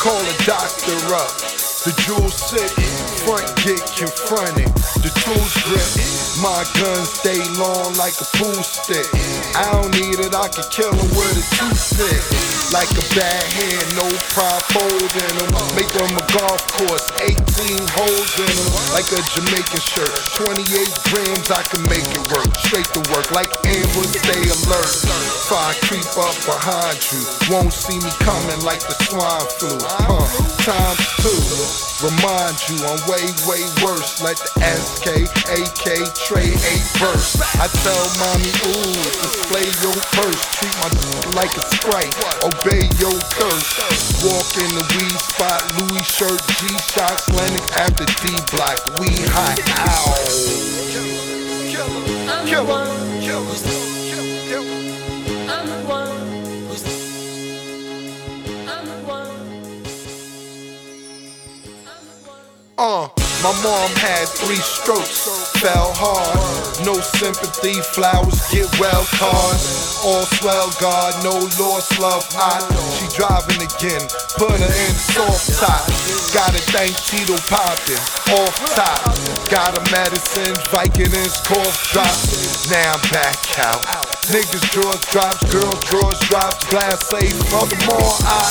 Call a doctor up. The jewel sit, front get confronted. The tools grip, my gun stay long like a pool stick. I don't need it, I can kill him with a toothpick. Like a bad hand, no pride folding them. Make a golf course, 18 holes in them. Like a Jamaican shirt, 28 grams, I can make it work. Straight to work, like Amber, stay alert. I creep up behind you, won't see me coming like the swine flu. Huh, times two. Remind you I'm way, way worse. Like the SK, AK, Trey A burst. I tell mommy, ooh, display your purse. Treat my like a sprite. Obey your thirst. Walk in the weed spot, Louis shirt, G shots, Lennox after D block. We hot. Ow. I'm the one who's Uh, my mom had three strokes, fell hard. No sympathy, flowers get well cards. All swell, God, no lost love. I, she driving again, put her in soft top. Gotta thank Tito Poppin, off top. Got a medicine, Vicodins, cough drops. Now I'm back out. Niggas drawers drops, girls drawers drops, glass safe. Furthermore, I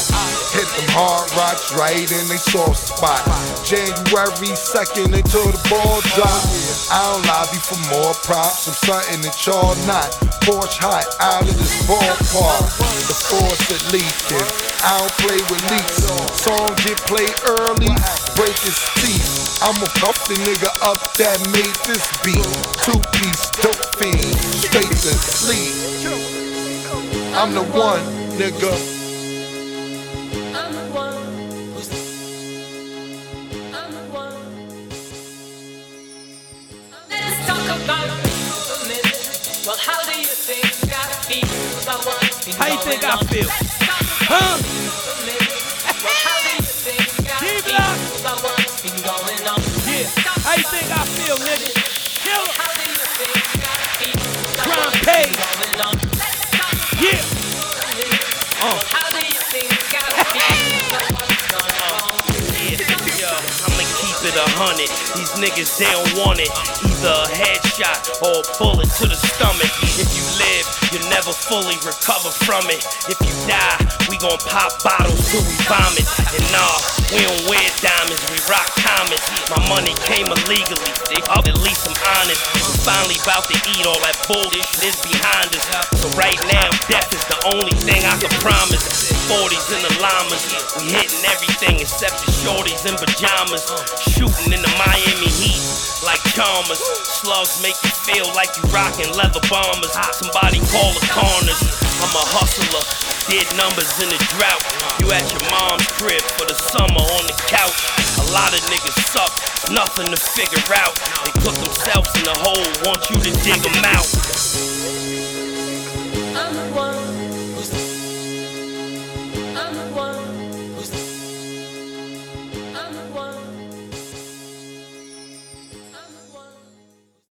hit them hard rocks right in they soft spot. January 2nd until the ball drop. I don't lobby for more props. I'm something that y'all not. Porsche hot out of this ballpark. The force faucet leaking. I don't play with leaks. Song get played early, break his teeth. I'ma cuff the nigga up that made this beat. Two piece, dope fiend, straight to sleep. I'm the one, nigga. I'm the one I'm the one. Let's talk about. Well, how do you think I feel about what's been How you think I feel? Let's talk about Huh? Hundred. These niggas, they don't want it. Either a headshot or a bullet to the stomach. If you live, you'll never fully recover from it. If you die, we gon' pop bottles till we vomit. And nah, we don't wear diamonds, we rock comets. My money came illegally, they up at least I'm honest. Finally about to eat all that bullshit is behind us. So right now, death is the only thing I can promise. 40s and the llamas, we hitting everything except the shorties in pajamas. Shooting in the Miami Heat like Chalmers. Slugs make you feel like you rocking leather bombers. Somebody call the corners. I'm a hustler. Did numbers in the drought. You at your mom's crib for the summer on. A lot of niggas suck, nothing to figure out. They put themselves in the hole, want you to dig them out.